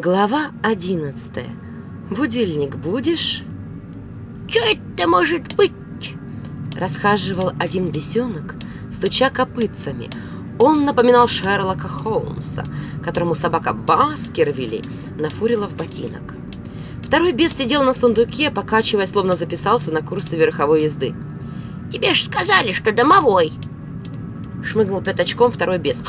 Глава одиннадцатая. Будильник будешь? Что это может быть? Расхаживал один бесенок, стуча копытцами. Он напоминал Шерлока Холмса, которому собака Баскервилли нафурила в ботинок. Второй бес сидел на сундуке, покачивая, словно записался на курсы верховой езды. Тебе ж сказали, что домовой. Шмыгнул пятачком второй бес.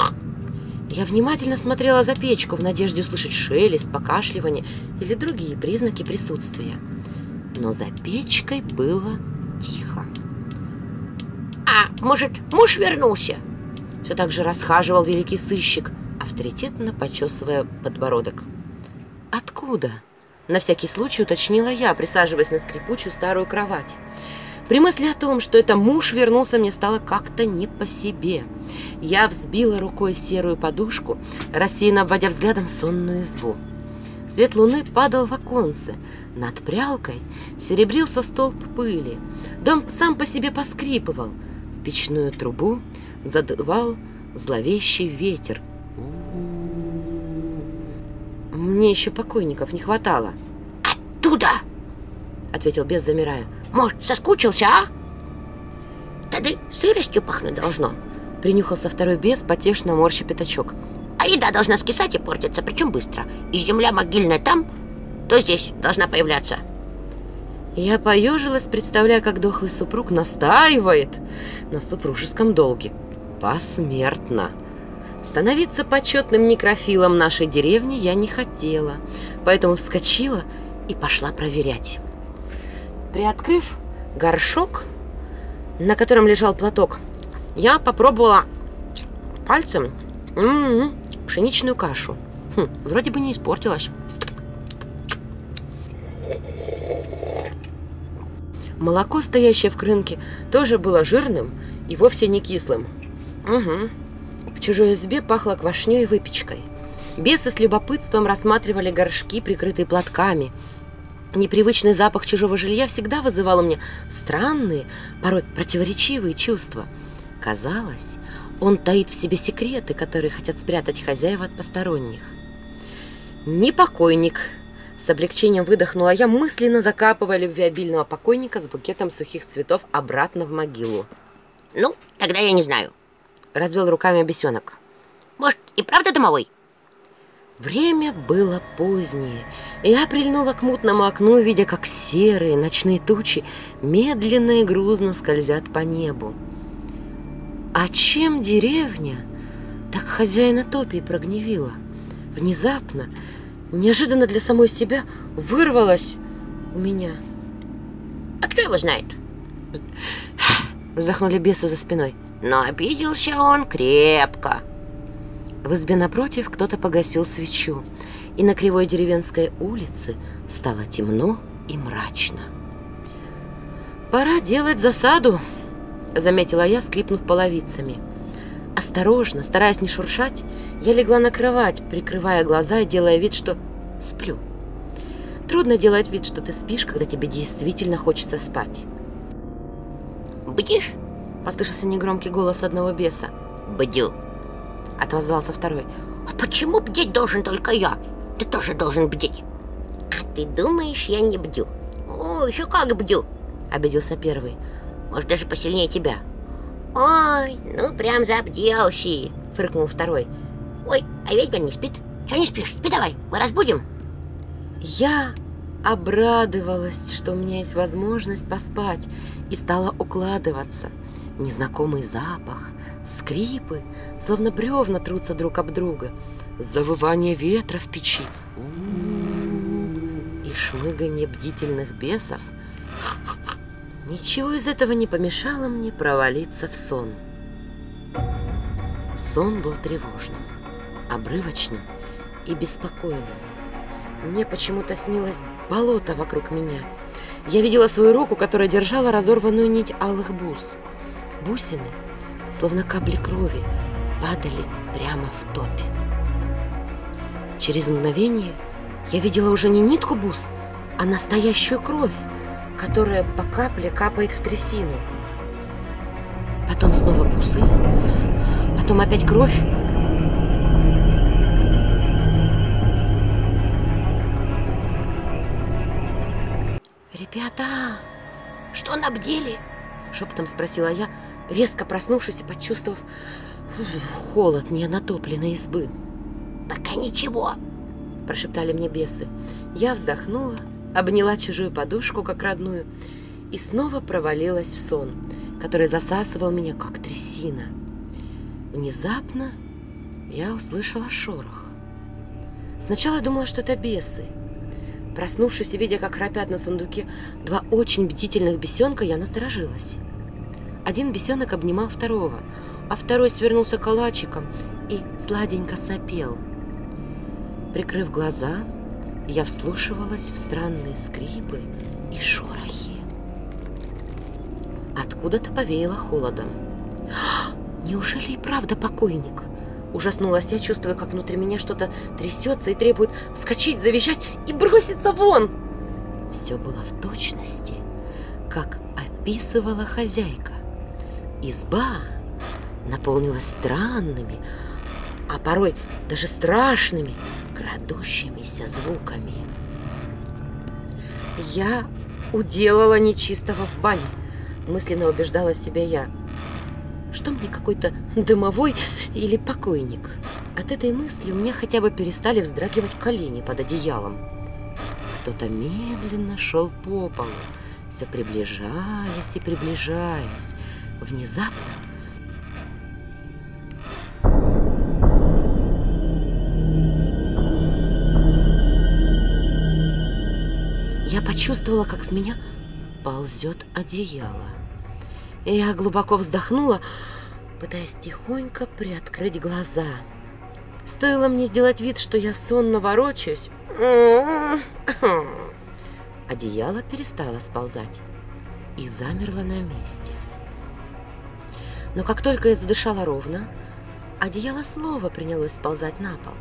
Я внимательно смотрела за печку в надежде услышать шелест, покашливание или другие признаки присутствия. Но за печкой было тихо. А может, муж вернулся? Все так же расхаживал великий сыщик, авторитетно почесывая подбородок. «Откуда?» На всякий случай уточнила я, присаживаясь на скрипучую старую кровать. При мысли о том, что это муж вернулся, мне стало как-то не по себе. Я взбила рукой серую подушку, рассеянно обводя взглядом сонную избу. Свет луны падал в оконце. Над прялкой серебрился столб пыли. Дом сам по себе поскрипывал. В печную трубу задувал зловещий ветер. Мне еще покойников не хватало. Оттуда, ответил без замирая. Может, соскучился, а? Тогда сыростью пахнуть должно. Принюхался второй бес, потешно морща пятачок. А еда должна скисать и портиться, причем быстро. И земля могильная там, то здесь должна появляться. Я поежилась, представляя, как дохлый супруг настаивает на супружеском долге. Посмертно. Становиться почетным некрофилом нашей деревни я не хотела, поэтому вскочила и пошла проверять. Приоткрыв горшок, на котором лежал платок, я попробовала пальцем м-м, пшеничную кашу. Хм, вроде бы не испортилась. Молоко, стоящее в крынке, тоже было жирным и вовсе не кислым. Угу. В чужой избе пахло квашней и выпечкой. Бесы с любопытством рассматривали горшки, прикрытые платками. Непривычный запах чужого жилья всегда вызывал у меня странные, порой противоречивые чувства. Казалось, он таит в себе секреты, которые хотят спрятать хозяева от посторонних. «Не покойник!» С облегчением выдохнула я, мысленно закапывая любвеобильного покойника с букетом сухих цветов обратно в могилу. Ну, тогда я не знаю. Развел руками бесенок. Может, и правда домовой? Время было позднее, я прильнула к мутному окну, видя, как серые ночные тучи медленно и грузно скользят по небу. А чем деревня так хозяина топи прогневила? Внезапно, неожиданно для самой себя, вырвалась у меня. А кто его знает? Вздохнули бесы за спиной. Но обиделся он крепко. В избе напротив кто-то погасил свечу, и на кривой деревенской улице стало темно и мрачно. «Пора делать засаду», — заметила я, скрипнув половицами. Осторожно, стараясь не шуршать, я легла на кровать, прикрывая глаза и делая вид, что сплю. Трудно делать вид, что ты спишь, когда тебе действительно хочется спать. «Бдишь?» — послышался негромкий голос одного беса. «Бдю», — отозвался второй. «А почему бдеть должен только я? Ты тоже должен бдеть». «А ты думаешь, я не бдю?» «О, еще как бдю!» — обиделся первый. Может, даже посильнее тебя. Ой, ну прям забделся, фыркнул второй. Ой, а ведьма не спит. Чего не спишь? Спи давай, мы разбудим. Я обрадовалась, что у меня есть возможность поспать, и стала укладываться. Незнакомый запах, скрипы, словно бревна трутся друг об друга, завывание ветра в печи и шмыганье бдительных бесов — Ничего из этого не помешало мне провалиться в сон. Сон был тревожным, обрывочным и беспокойным. Мне почему-то снилось болото вокруг меня. Я видела свою руку, которая держала разорванную нить алых бус. Бусины, словно капли крови, падали прямо в топе. Через мгновение я видела уже не нитку бус, а настоящую кровь, которая по капле капает в трясину. Потом снова бусы, потом опять кровь. «Ребята, что набдели?» – шепотом спросила я, резко проснувшись и почувствовав холод ненатопленной избы. Пока ничего. Прошептали мне бесы. Я вздохнула, обняла чужую подушку, как родную, и снова провалилась в сон, который засасывал меня, как трясина. Внезапно я услышала шорох. Сначала я думала, что это бесы. Проснувшись и видя, как храпят на сундуке два очень бдительных бесенка, я насторожилась. Один бесенок обнимал второго, а второй свернулся калачиком и сладенько сопел. Прикрыв глаза, я вслушивалась в странные скрипы и шорохи. Откуда-то повеяло холодом. Неужели и правда покойник? Ужаснулась я, чувствуя, как внутри меня что-то трясется и требует вскочить, завизжать и броситься вон. Все было в точности, как описывала хозяйка. Изба наполнилась странными, а порой даже страшными, крадущимися звуками. Я уделала нечистого в бане, мысленно убеждала себя я. Что мне какой-то дымовой или покойник? От этой мысли у меня хотя бы перестали вздрагивать колени под одеялом. Кто-то медленно шел по полу, все приближаясь и приближаясь. Внезапно я почувствовала, как с меня ползет одеяло. И я глубоко вздохнула, пытаясь тихонько приоткрыть глаза. Стоило мне сделать вид, что я сонно ворочаюсь. Одеяло перестало сползать и замерло на месте. Но как только я задышала ровно, одеяло снова принялось сползать на пол.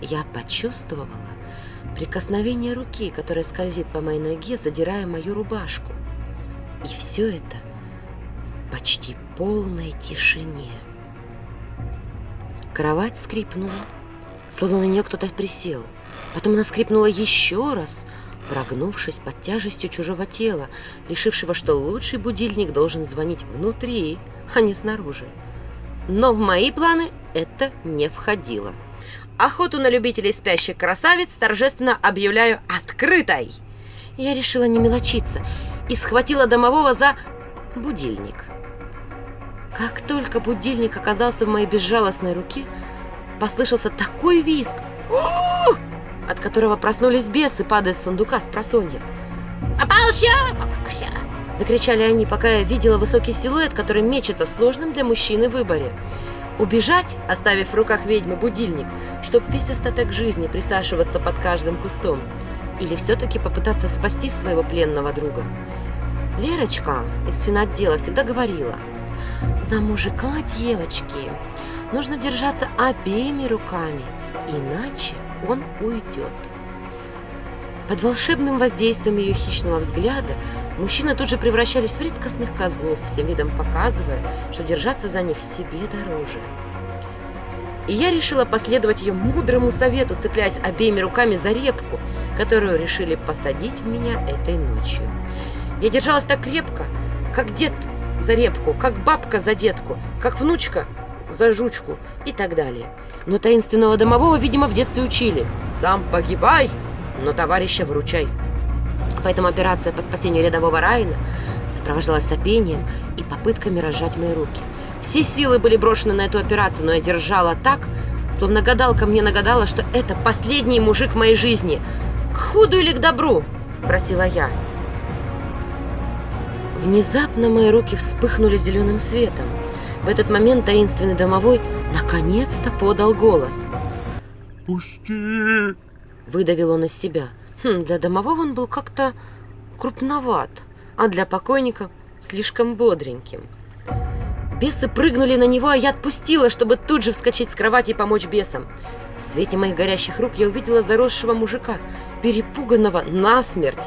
Я почувствовала прикосновение руки, которая скользит по моей ноге, задирая мою рубашку. И все это в почти полной тишине. Кровать скрипнула, словно на нее кто-то присел. Потом она скрипнула еще раз, прогнувшись под тяжестью чужого тела, решившего, что лучший будильник должен звонить внутри, а не снаружи. Но в мои планы это не входило. Охоту на любителей спящих красавиц торжественно объявляю открытой. Я решила не мелочиться и схватила домового за будильник. Как только будильник оказался в моей безжалостной руке, послышался такой визг, от которого проснулись бесы, падая с сундука с просонья. Попался, попался. Закричали они, пока я видела высокий силуэт, который мечется в сложном для мужчины выборе. Убежать, оставив в руках ведьмы будильник, чтобы весь остаток жизни присаживаться под каждым кустом. Или все-таки попытаться спасти своего пленного друга. Лерочка из финотдела всегда говорила, «За мужика, девочки, нужно держаться обеими руками, иначе он уйдет». Под волшебным воздействием ее хищного взгляда мужчины тут же превращались в редкостных козлов, всем видом показывая, что держаться за них себе дороже. И я решила последовать ее мудрому совету, цепляясь обеими руками за репку, которую решили посадить в меня этой ночью. Я держалась так крепко, как дед за репку, как бабка за детку, как внучка за жучку и так далее. Но таинственного домового, видимо, в детстве учили. «Сам погибай, но товарища выручай». Поэтому операция по спасению рядового Райна сопровождалась сопением и попытками разжать мои руки. Все силы были брошены на эту операцию, но я держала так, словно гадалка мне нагадала, что это последний мужик в моей жизни. «К худу или к добру?» – спросила я. Внезапно мои руки вспыхнули зеленым светом. В этот момент таинственный домовой наконец-то подал голос. «Пусти!» Выдавил он из себя. Хм, для домового он был как-то крупноват, а для покойника слишком бодреньким. Бесы прыгнули на него, а я отпустила, чтобы тут же вскочить с кровати и помочь бесам. В свете моих горящих рук я увидела заросшего мужика, перепуганного насмерть.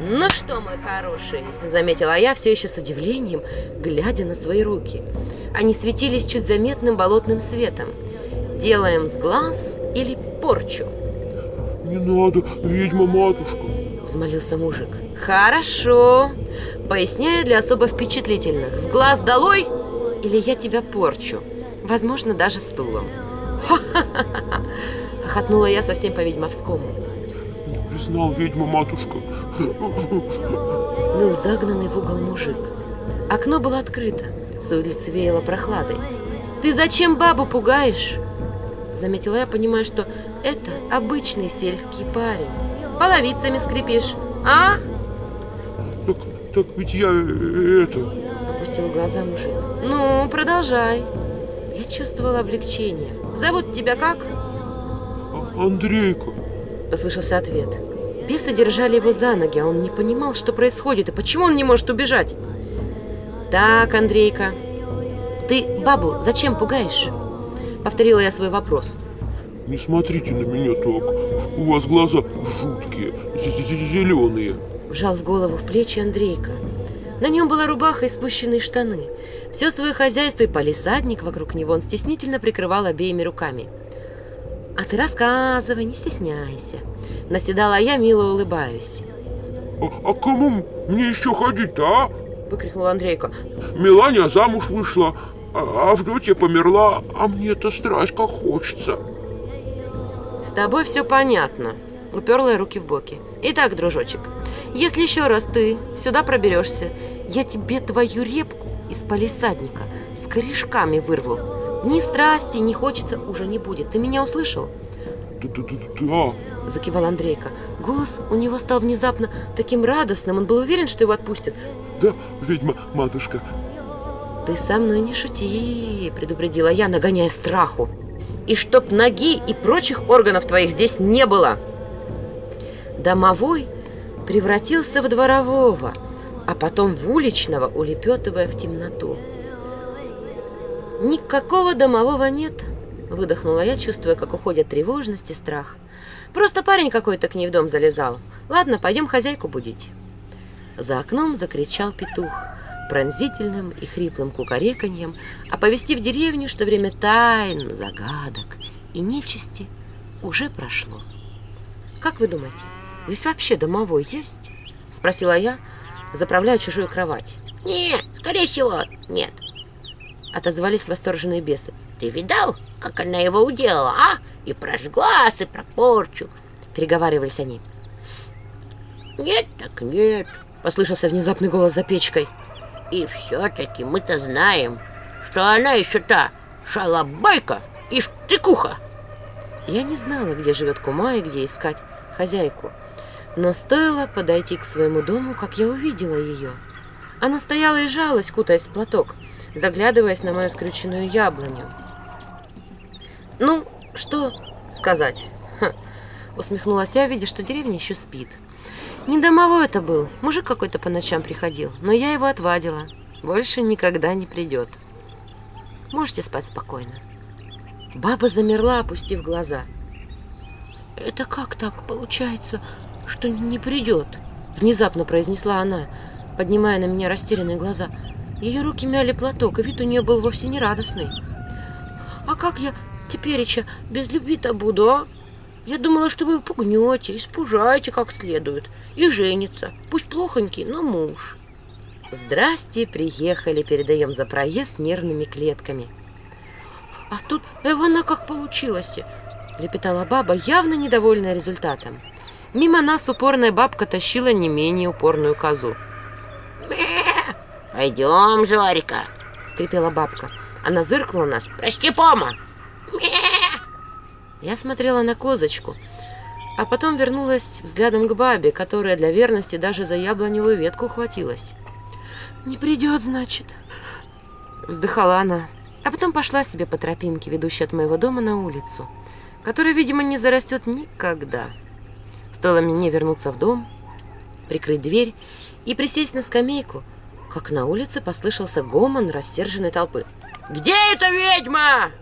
«Ну что, мой хороший», — заметила я все еще с удивлением, глядя на свои руки. Они светились чуть заметным болотным светом. «Делаем с глаз или порчу?» «Не надо, ведьма-матушка!» — взмолился мужик. Хорошо. Поясняю для особо впечатлительных. С глаз долой, или я тебя порчу. Возможно, даже стулом. Ха-ха-ха-ха. Хохотнула я совсем по-ведьмовскому. Не знал, ведьма матушка. Ныл загнанный в угол мужик. Окно было открыто, с улицы веяло прохладой. «Ты зачем бабу пугаешь?» Заметила я, понимая, что это обычный сельский парень. Половицами скрипишь, а? Так, так ведь я э, это... Опустил глаза мужик. Ну, продолжай. Я чувствовала облегчение. Зовут тебя как? А- Андрейка. Послышался ответ. Бесы держали его за ноги, а он не понимал, что происходит и почему он не может убежать. Так, Андрейка, ты бабу зачем пугаешь? Повторила я свой вопрос. Не смотрите на меня так. У вас глаза жуткие, зеленые. Вжал в голову в плечи Андрейка. На нем была рубаха и спущенные штаны. Все свое хозяйство и полисадник вокруг него он стеснительно прикрывал обеими руками. «А ты рассказывай, не стесняйся», — наседала я, мило улыбаюсь. А, а кому мне еще ходить-то, а? Выкрикнул Андрейка. Мелания замуж вышла, а Авдотья померла, а мне-то страсть как хочется. «С тобой все понятно», — уперла я руки в боки. «Итак, дружочек, если еще раз ты сюда проберешься, я тебе твою репку из палисадника с корешками вырву. Ни страсти, ни хочется уже не будет. Ты меня услышал?» Да-да-да, Закивал Андрейка. Голос у него стал внезапно таким радостным. Он был уверен, что его отпустят. да, ведьма матушка. «Ты со мной не шути», — предупредила я, нагоняя страху. «И чтоб ноги и прочих органов твоих здесь не было!» Домовой превратился в дворового, а потом в уличного, улепетывая в темноту. «Никакого домового нет», — выдохнула я, чувствуя, как уходят тревожность и страх. «Просто парень какой-то к ней в дом залезал. Ладно, пойдем хозяйку будить». За окном закричал петух пронзительным и хриплым кукареканьем, оповестив деревню, что время тайн, загадок и нечисти уже прошло. «Как вы думаете, здесь вообще домовой есть?» — спросила я, заправляя чужую кровать. Нет, скорее всего, нет. Отозвались восторженные бесы. Ты видал, как она его уделала, а? И про глаз, и про порчу. Переговаривались они. Нет, так нет. Послышался внезапный голос за печкой. И все-таки мы-то знаем, что она еще та шалобайка и штыкуха. Я не знала, где живет кума и где искать хозяйку. Но стоило подойти к своему дому, как я увидела ее. Она стояла и жалась, кутаясь в платок, заглядываясь на мою скрюченную яблоню. «Ну, что сказать?» Ха. Усмехнулась я, видя, что деревня еще спит. Не домовой это был, мужик какой-то по ночам приходил, но я его отвадила. Больше никогда не придет. Можете спать спокойно. Баба замерла, опустив глаза. «Это как так получается, что не придет?» Внезапно произнесла она, поднимая на меня растерянные глаза. Ее руки мяли платок, и вид у нее был вовсе не радостный. «А как я тепереча без любви-то буду, а? Я думала, что вы пугнете, испужаете как следует, и женится, пусть плохонький, но муж». «Здрасте, приехали, передаем за проезд нервными клетками». «А тут Эвана как получилось?» — лепетала баба, явно недовольная результатом. Мимо нас упорная бабка тащила не менее упорную козу. Пойдем, Зорька. Скрипела бабка. Она зыркнула на нас. Прости, пома. Я смотрела на козочку, а потом вернулась взглядом к бабе, которая для верности даже за яблоневую ветку ухватилась. «Не придет, значит», — вздыхала она, а потом пошла себе по тропинке, ведущей от моего дома на улицу, которая, видимо, не зарастет никогда. Стоило мне вернуться в дом, прикрыть дверь и присесть на скамейку, как на улице послышался гомон рассерженной толпы. «Где эта ведьма?»